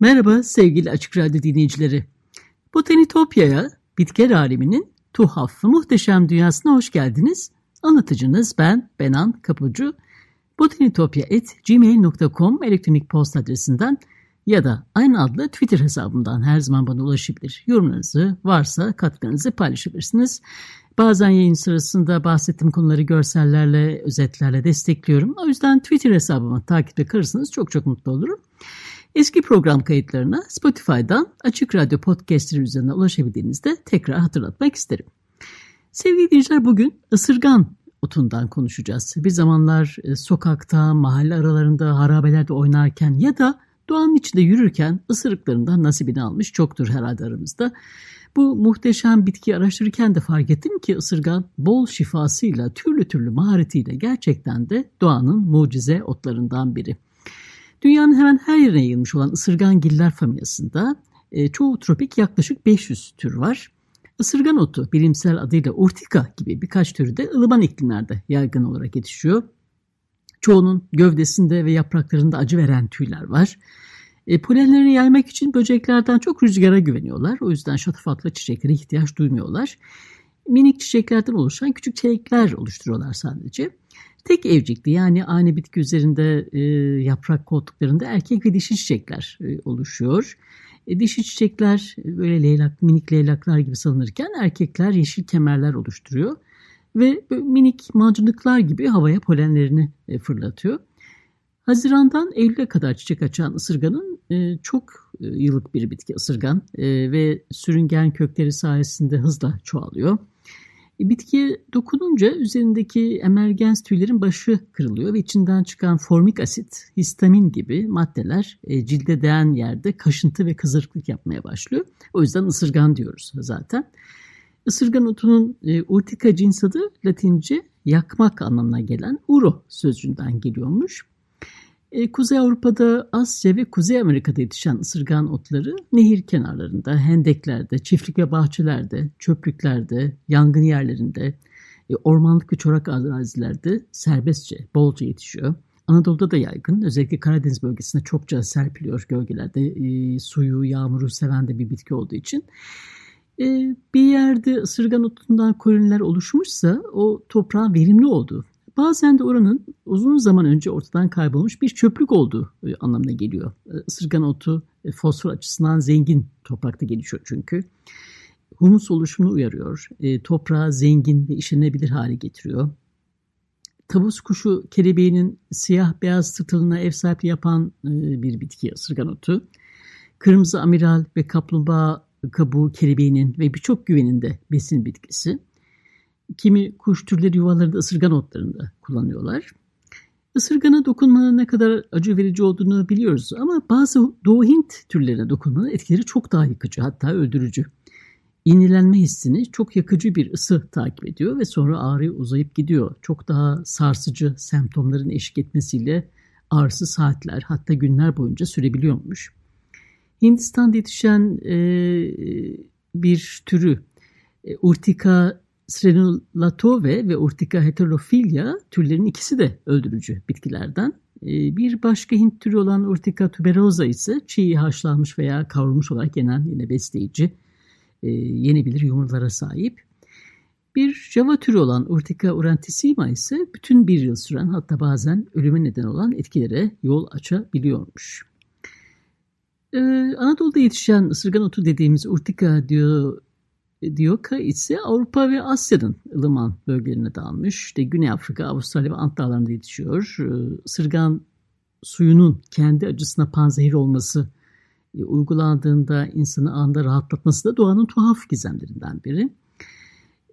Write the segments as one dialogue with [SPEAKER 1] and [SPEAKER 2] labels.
[SPEAKER 1] Merhaba sevgili Açık Radyo dinleyicileri. Botanitopya'ya, bitkiler aleminin tuhaf ve muhteşem dünyasına hoş geldiniz. Anlatıcınız ben Benan Kapucu. botanitopya.gmail.com elektronik posta adresinden ya da aynı adlı Twitter hesabımdan her zaman bana ulaşabilir. Yorumlarınızı varsa katkınızı paylaşabilirsiniz. Bazen yayın sırasında bahsettiğim konuları görsellerle, özetlerle destekliyorum. O yüzden Twitter hesabımı takipte kalırsanız çok çok mutlu olurum. Eski program kayıtlarına Spotify'dan Açık Radyo podcastleri üzerinden ulaşabildiğinizde tekrar hatırlatmak isterim. Sevgili dinleyiciler bugün ısırgan otundan konuşacağız. Bir zamanlar e, sokakta, mahalle aralarında, harabelerde oynarken ya da doğanın içinde yürürken ısırıklarından nasibini almış çoktur herhalde aramızda. Bu muhteşem bitkiyi araştırırken de fark ettim ki ısırgan bol şifasıyla, türlü türlü maharetiyle gerçekten de doğanın mucize otlarından biri. Dünyanın hemen her yerine yayılmış olan ısırgan giller familyasında e, çoğu tropik yaklaşık 500 tür var. Isırgan otu bilimsel adıyla urtika gibi birkaç türü de ılıman iklimlerde yaygın olarak yetişiyor. Çoğunun gövdesinde ve yapraklarında acı veren tüyler var. E, polenlerini yaymak için böceklerden çok rüzgara güveniyorlar. O yüzden şatafatlı çiçeklere ihtiyaç duymuyorlar. Minik çiçeklerden oluşan küçük çelikler oluşturuyorlar sadece. Tek evcikli yani aynı bitki üzerinde e, yaprak koltuklarında erkek ve dişi çiçekler e, oluşuyor. E, dişi çiçekler e, böyle leylak, minik leylaklar gibi sanılırken erkekler yeşil kemerler oluşturuyor. Ve minik mancınıklar gibi havaya polenlerini e, fırlatıyor. Haziran'dan Eylül'e kadar çiçek açan ısırganın e, çok e, yıllık bir bitki ısırgan e, ve sürüngen kökleri sayesinde hızla çoğalıyor. E, bitkiye dokununca üzerindeki emergens tüylerin başı kırılıyor ve içinden çıkan formik asit, histamin gibi maddeler e, cilde değen yerde kaşıntı ve kızarıklık yapmaya başlıyor. O yüzden ısırgan diyoruz zaten. Isırgan otunun e, urtica cins adı latince yakmak anlamına gelen uro sözcüğünden geliyormuş. E, Kuzey Avrupa'da, Asya ve Kuzey Amerika'da yetişen ısırgan otları nehir kenarlarında, hendeklerde, çiftlik ve bahçelerde, çöplüklerde, yangın yerlerinde, e, ormanlık ve çorak arazilerde serbestçe, bolca yetişiyor. Anadolu'da da yaygın. Özellikle Karadeniz bölgesinde çokça serpiliyor gölgelerde. E, suyu, yağmuru seven de bir bitki olduğu için. E, bir yerde ısırgan otundan koloniler oluşmuşsa o toprağın verimli olduğu Bazen de oranın uzun zaman önce ortadan kaybolmuş bir çöplük olduğu e, anlamına geliyor. E, isırgan otu e, fosfor açısından zengin toprakta gelişiyor çünkü. Humus oluşumunu uyarıyor. Toprağı zengin ve işlenebilir hale getiriyor. Tavus kuşu kelebeğinin siyah beyaz tırtılına ev sahipliği yapan bir bitki ısırgan otu. Kırmızı amiral ve kaplumbağa kabuğu kelebeğinin ve birçok güveninde besin bitkisi. Kimi kuş türleri yuvalarında ısırgan otlarında kullanıyorlar. Isırgana dokunmanın ne kadar acı verici olduğunu biliyoruz ama bazı Doğu Hint türlerine dokunmanın etkileri çok daha yıkıcı hatta öldürücü. İğnelenme hissini çok yakıcı bir ısı takip ediyor ve sonra ağrı uzayıp gidiyor. Çok daha sarsıcı semptomların eşlik etmesiyle ağrısı saatler hatta günler boyunca sürebiliyormuş. Hindistan'da yetişen e, bir türü e, Urtica Strenolatove ve Urtica heterophilia türlerin ikisi de öldürücü bitkilerden. Ee, bir başka Hint türü olan Urtica tuberosa ise çiğ haşlanmış veya kavrulmuş olarak yenen yine besleyici, e, yenebilir yumurlara sahip. Bir Java türü olan Urtica urantissima ise bütün bir yıl süren hatta bazen ölüme neden olan etkilere yol açabiliyormuş. Ee, Anadolu'da yetişen ısırgan otu dediğimiz Urtica diyor Dioka ise Avrupa ve Asya'nın ılıman bölgelerine dağılmış. İşte Güney Afrika, Avustralya ve Ant dağlarında yetişiyor. Ee, suyunun kendi acısına panzehir olması e, uygulandığında insanı anda rahatlatması da doğanın tuhaf gizemlerinden biri.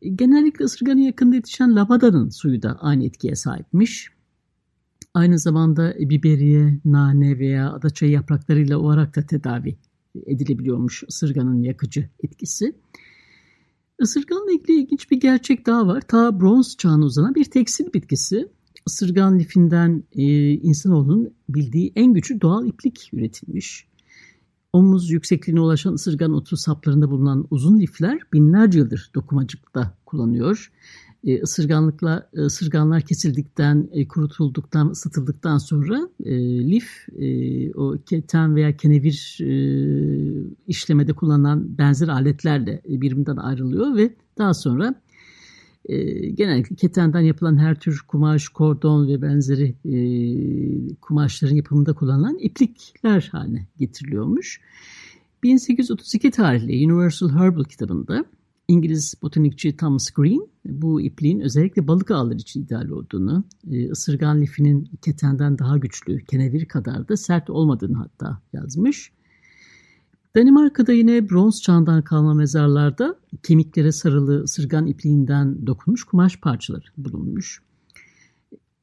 [SPEAKER 1] E, genellikle ısırganın yakında yetişen lavadanın suyu da aynı etkiye sahipmiş. Aynı zamanda biberiye, nane veya adaçayı yapraklarıyla olarak da tedavi edilebiliyormuş ısırganın yakıcı etkisi. Isırganla ilgili ilginç bir gerçek daha var. Ta bronz çağına uzanan bir tekstil bitkisi. Isırgan lifinden e, insanoğlunun bildiği en güçlü doğal iplik üretilmiş. Omuz yüksekliğine ulaşan ısırgan otu saplarında bulunan uzun lifler binlerce yıldır dokumacılıkta kullanıyor e, ısırganlıkla e, ısırganlar kesildikten, e, kurutulduktan, ısıtıldıktan sonra e, lif e, o keten veya kenevir e, işlemede kullanılan benzer aletlerle birbirinden ayrılıyor ve daha sonra e, genellikle ketenden yapılan her tür kumaş, kordon ve benzeri e, kumaşların yapımında kullanılan iplikler haline getiriliyormuş. 1832 tarihli Universal Herbal kitabında İngiliz botanikçi Thomas Green bu ipliğin özellikle balık ağları için ideal olduğunu, e, ısırgan lifinin ketenden daha güçlü, kenevir kadar da sert olmadığını hatta yazmış. Danimarka'da yine bronz çağından kalma mezarlarda kemiklere sarılı ısırgan ipliğinden dokunmuş kumaş parçaları bulunmuş.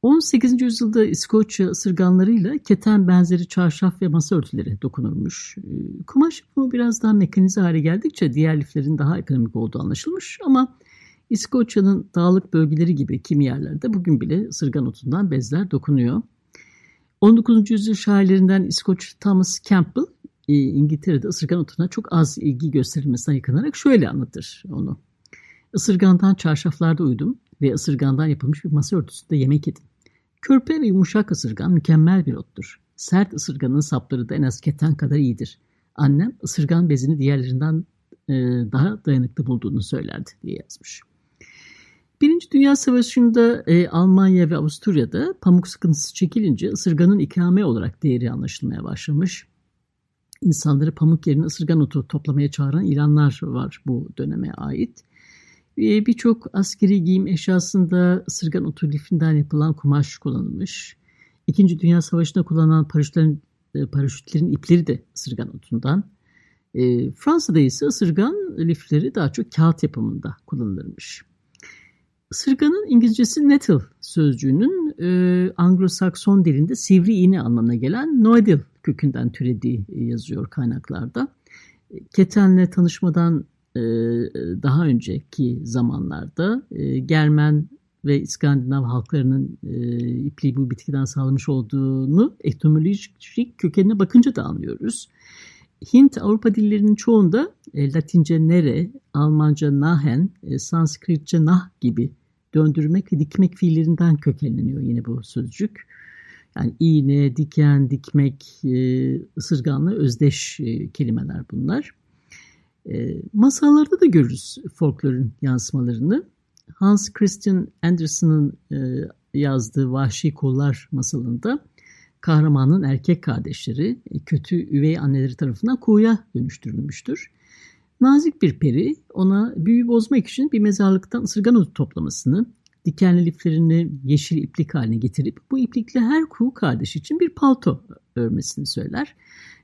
[SPEAKER 1] 18. yüzyılda İskoçya ısırganlarıyla keten benzeri çarşaf ve masa örtüleri dokunurmuş. Ee, kumaş yapımı biraz daha mekanize hale geldikçe diğer liflerin daha ekonomik olduğu anlaşılmış ama İskoçya'nın dağlık bölgeleri gibi kimi yerlerde bugün bile ısırgan otundan bezler dokunuyor. 19. yüzyıl şairlerinden İskoç Thomas Campbell e, İngiltere'de ısırgan otuna çok az ilgi gösterilmesine yakınarak şöyle anlatır onu. Isırgandan çarşaflarda uyudum ve ısırgandan yapılmış bir masa örtüsünde yemek yedim. Körpe ve yumuşak ısırgan mükemmel bir ottur. Sert ısırganın sapları da en az keten kadar iyidir. Annem ısırgan bezini diğerlerinden e, daha dayanıklı bulduğunu söylerdi diye yazmış. Birinci Dünya Savaşı'nda e, Almanya ve Avusturya'da pamuk sıkıntısı çekilince ısırganın ikame olarak değeri anlaşılmaya başlamış. İnsanları pamuk yerine ısırgan otu toplamaya çağıran ilanlar var bu döneme ait. Ee, birçok askeri giyim eşyasında ısırgan otu lifinden yapılan kumaş kullanılmış. İkinci Dünya Savaşı'nda kullanılan paraşütlerin, e, paraşütlerin ipleri de ısırgan otundan. E, Fransa'da ise ısırgan lifleri daha çok kağıt yapımında kullanılırmış. Isırganın İngilizcesi nettle sözcüğünün e, Anglo-Sakson dilinde sivri iğne anlamına gelen noedil kökünden türediği yazıyor kaynaklarda. Ketenle tanışmadan e, daha önceki zamanlarda e, Germen ve İskandinav halklarının e, ipliği bu bitkiden sağlamış olduğunu etimolojik kökenine bakınca da anlıyoruz. Hint Avrupa dillerinin çoğunda Latince nere, Almanca nahen, Sanskritçe nah gibi döndürmek ve dikmek fiillerinden kökenleniyor yine bu sözcük. Yani iğne, diken, dikmek, ısırganla özdeş kelimeler bunlar. E, masallarda da görürüz folklorun yansımalarını. Hans Christian Andersen'ın e, yazdığı Vahşi Kollar masalında kahramanın erkek kardeşleri e, kötü üvey anneleri tarafından kuğuya dönüştürülmüştür. Nazik bir peri ona büyü bozmak için bir mezarlıktan ısırgan otu toplamasını, dikenli liflerini yeşil iplik haline getirip bu iplikle her kuğu kardeş için bir palto örmesini söyler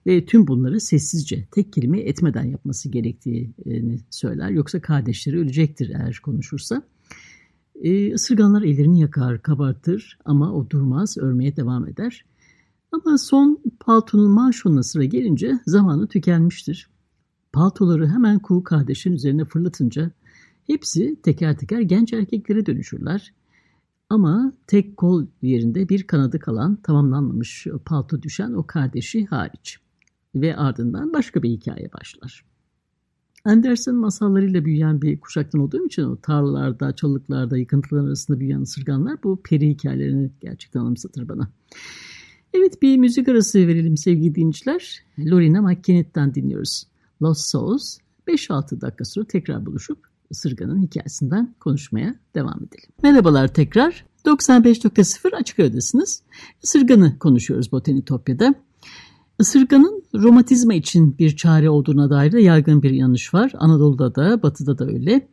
[SPEAKER 1] ve tüm bunları sessizce tek kelime etmeden yapması gerektiğini söyler. Yoksa kardeşleri ölecektir eğer konuşursa. E, ısırganlar ellerini yakar, kabartır ama o durmaz, örmeye devam eder. Ama son paltonun manşonuna sıra gelince zamanı tükenmiştir. Paltoları hemen kuğu kardeşin üzerine fırlatınca hepsi teker teker genç erkeklere dönüşürler. Ama tek kol yerinde bir kanadı kalan tamamlanmamış palto düşen o kardeşi hariç ve ardından başka bir hikaye başlar. Anderson masallarıyla büyüyen bir kuşaktan olduğum için o tarlalarda, çalılıklarda, yıkıntılar arasında büyüyen ısırganlar bu peri hikayelerini gerçekten anımsatır bana. Evet bir müzik arası verelim sevgili dinleyiciler. Lorena McKennett'ten dinliyoruz. Lost Souls. 5-6 dakika sonra tekrar buluşup ısırganın hikayesinden konuşmaya devam edelim. Merhabalar tekrar. 95.0 Açık Radyo'dasınız. Isırganı konuşuyoruz Botanitopya'da. Isırganın romatizma için bir çare olduğuna dair de yaygın bir yanlış var. Anadolu'da da batıda da öyle.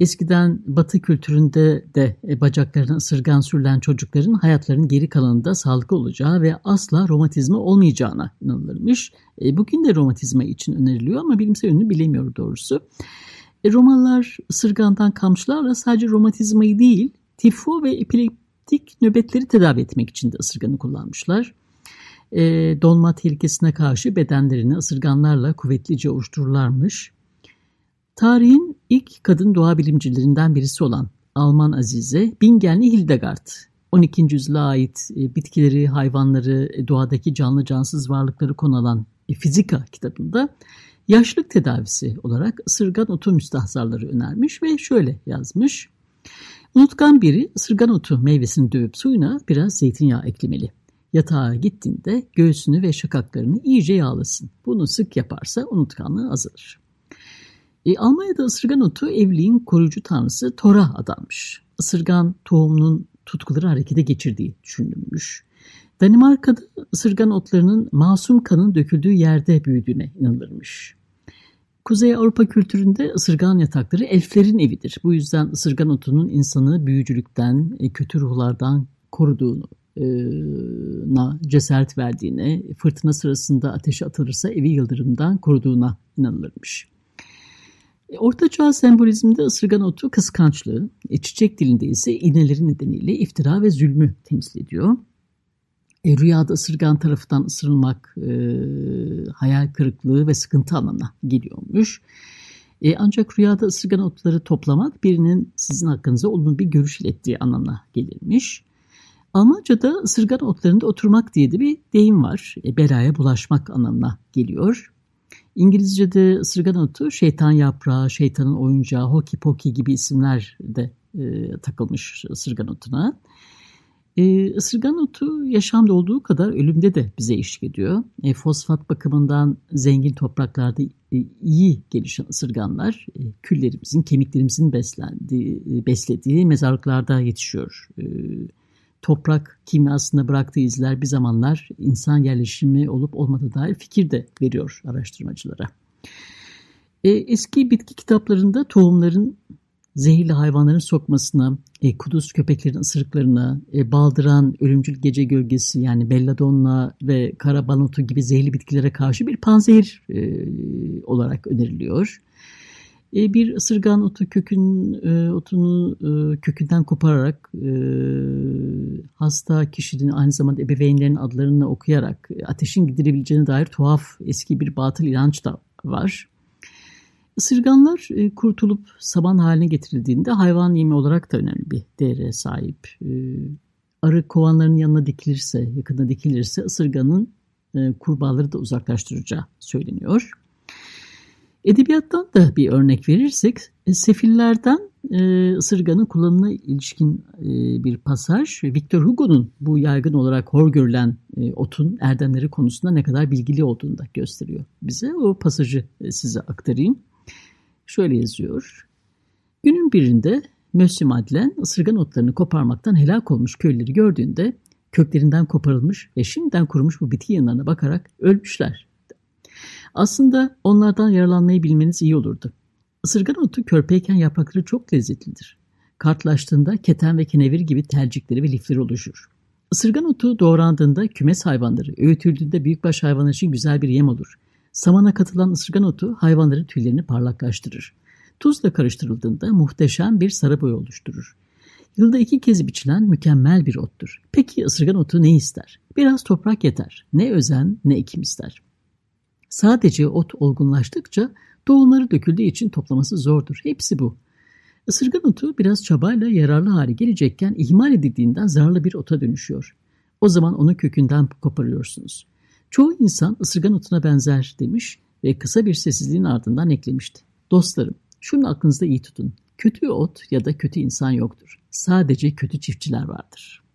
[SPEAKER 1] Eskiden batı kültüründe de e, bacaklarına ısırgan sürülen çocukların hayatlarının geri kalanında sağlıklı olacağı ve asla romatizma olmayacağına inanılırmış. E, bugün de romatizma için öneriliyor ama bilimsel yönünü bilemiyor doğrusu. E, Romalılar ısırgandan kamçılarla sadece romatizmayı değil, tifo ve epileptik nöbetleri tedavi etmek için de ısırganı kullanmışlar. E, donma tehlikesine karşı bedenlerini ısırganlarla kuvvetlice oluştururlarmış. Tarihin ilk kadın doğa bilimcilerinden birisi olan Alman Azize Bingenli Hildegard 12. yüzyıla ait e, bitkileri, hayvanları, e, doğadaki canlı cansız varlıkları konu alan e, Fizika kitabında yaşlık tedavisi olarak ısırgan otu müstahzarları önermiş ve şöyle yazmış. Unutkan biri ısırgan otu meyvesini dövüp suyuna biraz zeytinyağı eklemeli. Yatağa gittiğinde göğsünü ve şakaklarını iyice yağlasın. Bunu sık yaparsa unutkanlığı azalır. E, Almanya'da ısırgan otu evliliğin koruyucu tanrısı Thor'a adanmış. Isırgan tohumunun tutkuları harekete geçirdiği düşünülmüş. Danimarka'da ısırgan otlarının masum kanın döküldüğü yerde büyüdüğüne inanılırmış. Kuzey Avrupa kültüründe ısırgan yatakları elflerin evidir. Bu yüzden ısırgan otunun insanı büyücülükten, e, kötü ruhlardan koruduğunu na cesaret verdiğine, fırtına sırasında ateşe atılırsa evi yıldırımdan koruduğuna inanılırmış. E, Orta Çağ sembolizminde ısırgan otu kıskançlığı, e, çiçek dilinde ise iğneleri nedeniyle iftira ve zulmü temsil ediyor. E, rüyada ısırgan tarafından ısırılmak e, hayal kırıklığı ve sıkıntı anlamına geliyormuş. E, ancak rüyada ısırgan otları toplamak birinin sizin hakkınızda olumlu bir görüş ilettiği anlamına gelirmiş. Almanca'da ısırgan otlarında oturmak diye de bir deyim var. E, belaya bulaşmak anlamına geliyor. İngilizce'de ısırgan otu şeytan yaprağı, şeytanın oyuncağı, hoki poki gibi isimler de e, takılmış ısırgan otuna. E, ısırgan otu yaşamda olduğu kadar ölümde de bize eşlik ediyor. E, fosfat bakımından zengin topraklarda e, iyi gelişen ısırganlar e, küllerimizin, kemiklerimizin beslendiği, e, beslediği mezarlıklarda yetişiyor. E, toprak kimyasında bıraktığı izler bir zamanlar insan yerleşimi olup olmadığı dair fikir de veriyor araştırmacılara. E, eski bitki kitaplarında tohumların zehirli hayvanların sokmasına, e, kuduz köpeklerin ısırıklarına, e, baldıran ölümcül gece gölgesi yani belladonna ve karabanotu gibi zehirli bitkilere karşı bir panzehir e, olarak öneriliyor. E, bir ısırgan otu kökün e, otunu e, kökünden kopararak e, hasta kişinin aynı zamanda ebeveynlerin adlarını okuyarak ateşin giderebileceğine dair tuhaf eski bir batıl inanç da var. Isırganlar kurtulup saban haline getirildiğinde hayvan yemi olarak da önemli bir değere sahip. Arı kovanlarının yanına dikilirse, yakında dikilirse ısırganın kurbağaları da uzaklaştıracağı söyleniyor. Edebiyattan da bir örnek verirsek, e, Sefillerden e, ısırganın kullanımına ilişkin e, bir pasaj, Victor Hugo'nun bu yaygın olarak hor görülen e, otun erdemleri konusunda ne kadar bilgili olduğunu da gösteriyor bize. O pasajı e, size aktarayım. Şöyle yazıyor. Günün birinde Monsieur Madeleine ısırgan otlarını koparmaktan helak olmuş köylüleri gördüğünde köklerinden koparılmış ve şimdiden kurumuş bu bitki yanlarına bakarak ölmüşler. Aslında onlardan yaralanmayı bilmeniz iyi olurdu. Isırgan otu körpeyken yaprakları çok lezzetlidir. Kartlaştığında keten ve kenevir gibi tercikleri ve lifleri oluşur. Isırgan otu doğrandığında kümes hayvanları, öğütüldüğünde büyükbaş hayvanlar için güzel bir yem olur. Samana katılan ısırgan otu hayvanların tüylerini parlaklaştırır. Tuzla karıştırıldığında muhteşem bir sarı boy oluşturur. Yılda iki kez biçilen mükemmel bir ottur. Peki ısırgan otu ne ister? Biraz toprak yeter. Ne özen ne ekim ister. Sadece ot olgunlaştıkça tohumları döküldüğü için toplaması zordur. Hepsi bu. Isırgan otu biraz çabayla yararlı hale gelecekken ihmal edildiğinden zararlı bir ota dönüşüyor. O zaman onu kökünden koparıyorsunuz. Çoğu insan ısırgan otuna benzer demiş ve kısa bir sessizliğin ardından eklemişti. Dostlarım, şunu aklınızda iyi tutun. Kötü ot ya da kötü insan yoktur. Sadece kötü çiftçiler vardır.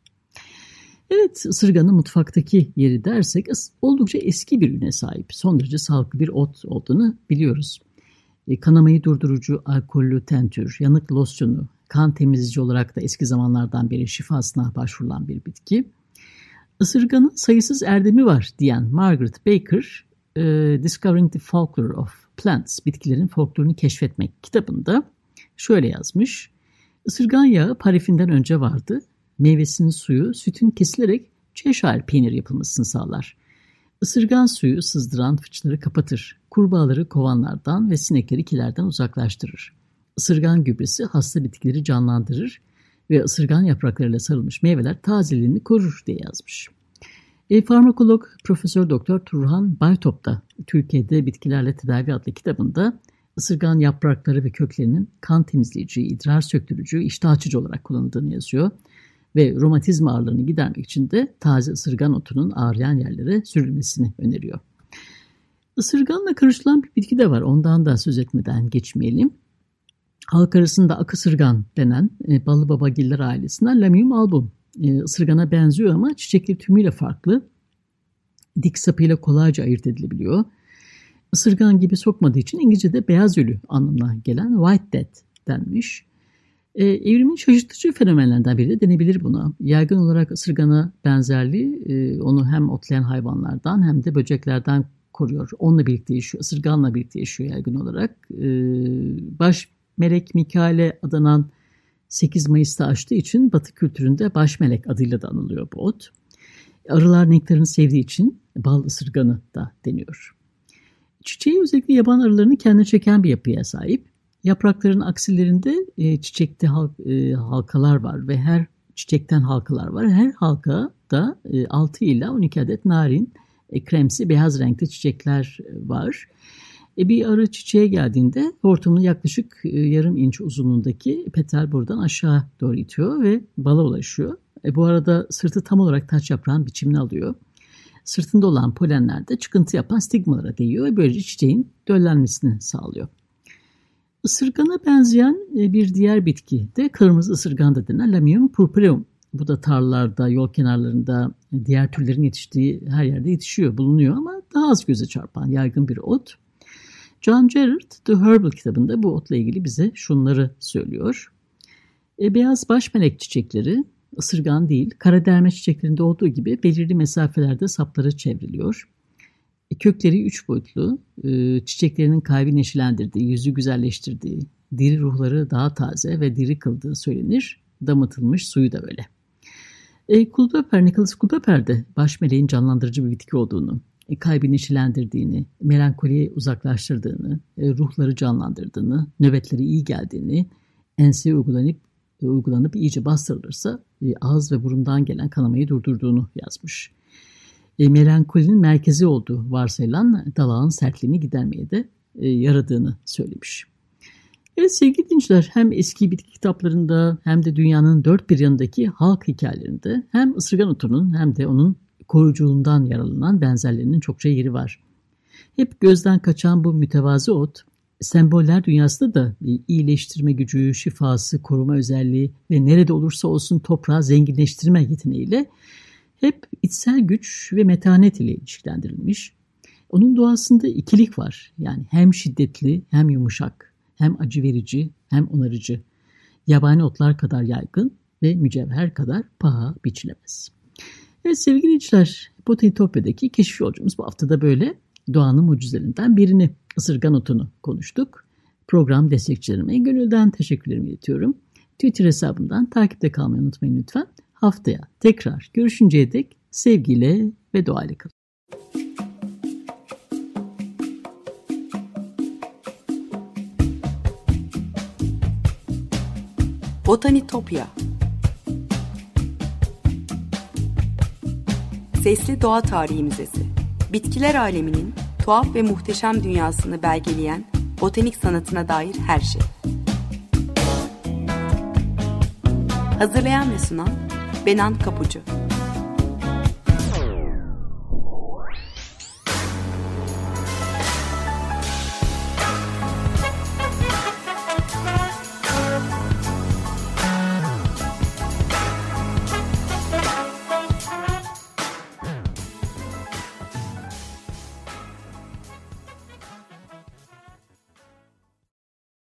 [SPEAKER 1] Evet, ısırganın mutfaktaki yeri dersek oldukça eski bir üne sahip. Son derece sağlıklı bir ot olduğunu biliyoruz. E, kanamayı durdurucu alkollü tentür, yanık losyonu, kan temizleyici olarak da eski zamanlardan beri şifasına başvurulan bir bitki. Isırganın sayısız erdemi var diyen Margaret Baker, e, Discovering the Folklore of Plants, bitkilerin folklorunu keşfetmek kitabında şöyle yazmış. Isırgan yağı parifinden önce vardı. Meyvesinin suyu sütün kesilerek Cheshire peynir yapılmasını sağlar. Isırgan suyu sızdıran fıçları kapatır. Kurbağaları kovanlardan ve sinekleri kilerden uzaklaştırır. Isırgan gübresi hasta bitkileri canlandırır ve ısırgan yapraklarıyla sarılmış meyveler tazeliğini korur diye yazmış. E, farmakolog Profesör Doktor Turhan Baytop da Türkiye'de Bitkilerle Tedavi adlı kitabında ısırgan yaprakları ve köklerinin kan temizleyici, idrar söktürücü, iştah açıcı olarak kullanıldığını yazıyor. Ve romatizm ağrılarını gidermek için de taze ısırgan otunun ağrıyan yerlere sürülmesini öneriyor. Isırganla karışılan bir bitki de var. Ondan da söz etmeden geçmeyelim. Halk arasında akısırgan denen e, ballı babagiller ailesinden Lamium album. E, ısırgana benziyor ama çiçekli tümüyle farklı. Dik sapıyla kolayca ayırt edilebiliyor. Isırgan gibi sokmadığı için İngilizce'de beyaz ölü anlamına gelen white death denmiş. E, evrimin şaşırtıcı fenomenlerden biri de denebilir buna. Yaygın olarak ısırgana benzerliği e, onu hem otlayan hayvanlardan hem de böceklerden koruyor. Onunla birlikte yaşıyor, ısırganla birlikte yaşıyor yaygın olarak. E, baş melek Mikail'e adanan 8 Mayıs'ta açtığı için Batı kültüründe baş melek adıyla da anılıyor bu ot. Arılar nektarını sevdiği için bal ısırganı da deniyor. Çiçeği özellikle yaban arılarını kendine çeken bir yapıya sahip. Yaprakların aksilerinde e, çiçekte halk, e, halkalar var ve her çiçekten halkalar var. Her halka da e, 6 ile 12 adet narin, e, kremsi, beyaz renkte çiçekler e, var. E, bir arı çiçeğe geldiğinde hortumun yaklaşık e, yarım inç uzunluğundaki petal buradan aşağı doğru itiyor ve bala ulaşıyor. E, bu arada sırtı tam olarak taç yaprağın biçimini alıyor. Sırtında olan polenler de çıkıntı yapan stigmalara değiyor ve böylece çiçeğin döllenmesini sağlıyor. Isırgana benzeyen e, bir diğer bitki de kırmızı ısırgan da denen Lamium purpureum. Bu da tarlalarda, yol kenarlarında e, diğer türlerin yetiştiği her yerde yetişiyor, bulunuyor ama daha az göze çarpan yaygın bir ot. John Gerard The Herbal kitabında bu otla ilgili bize şunları söylüyor. E, beyaz baş melek çiçekleri ısırgan değil, kara derme çiçeklerinde olduğu gibi belirli mesafelerde sapları çevriliyor. E, kökleri üç boyutlu, e, çiçeklerinin kalbi neşelendirdiği, yüzü güzelleştirdiği, diri ruhları daha taze ve diri kıldığı söylenir. Damıtılmış suyu da öyle. E, Kulbeper, Nicholas Kulbeper de baş meleğin canlandırıcı bir bitki olduğunu, e, kalbi neşelendirdiğini, melankoliyi uzaklaştırdığını, e, ruhları canlandırdığını, nöbetleri iyi geldiğini, enseye uygulanıp uygulanıp iyice bastırılırsa ağız ve burundan gelen kanamayı durdurduğunu yazmış. E, merkezi olduğu varsayılan dalağın sertliğini gidermeye de e, yaradığını söylemiş. Evet sevgili dinleyiciler hem eski bitki kitaplarında hem de dünyanın dört bir yanındaki halk hikayelerinde hem ısırgan otunun hem de onun koruyuculuğundan yararlanan benzerlerinin çokça yeri var. Hep gözden kaçan bu mütevazı ot semboller dünyasında da iyileştirme gücü, şifası, koruma özelliği ve nerede olursa olsun toprağı zenginleştirme yeteneğiyle hep içsel güç ve metanet ile ilişkilendirilmiş. Onun doğasında ikilik var. Yani hem şiddetli hem yumuşak, hem acı verici hem onarıcı. Yabani otlar kadar yaygın ve mücevher kadar paha biçilemez. Evet sevgili dinleyiciler, Botanitopya'daki keşif yolcumuz bu hafta da böyle doğanın mucizelerinden birini ısırgan otunu konuştuk. Program destekçilerime gönülden teşekkürlerimi iletiyorum. Twitter hesabımdan takipte kalmayı unutmayın lütfen. Haftaya tekrar görüşünceye dek sevgiyle ve doğayla kalın.
[SPEAKER 2] Botanitopya Sesli Doğa Tarihi Müzesi Bitkiler aleminin tuhaf ve muhteşem dünyasını belgeleyen botanik sanatına dair her şey. Hazırlayan ve sunan Benan Kapucu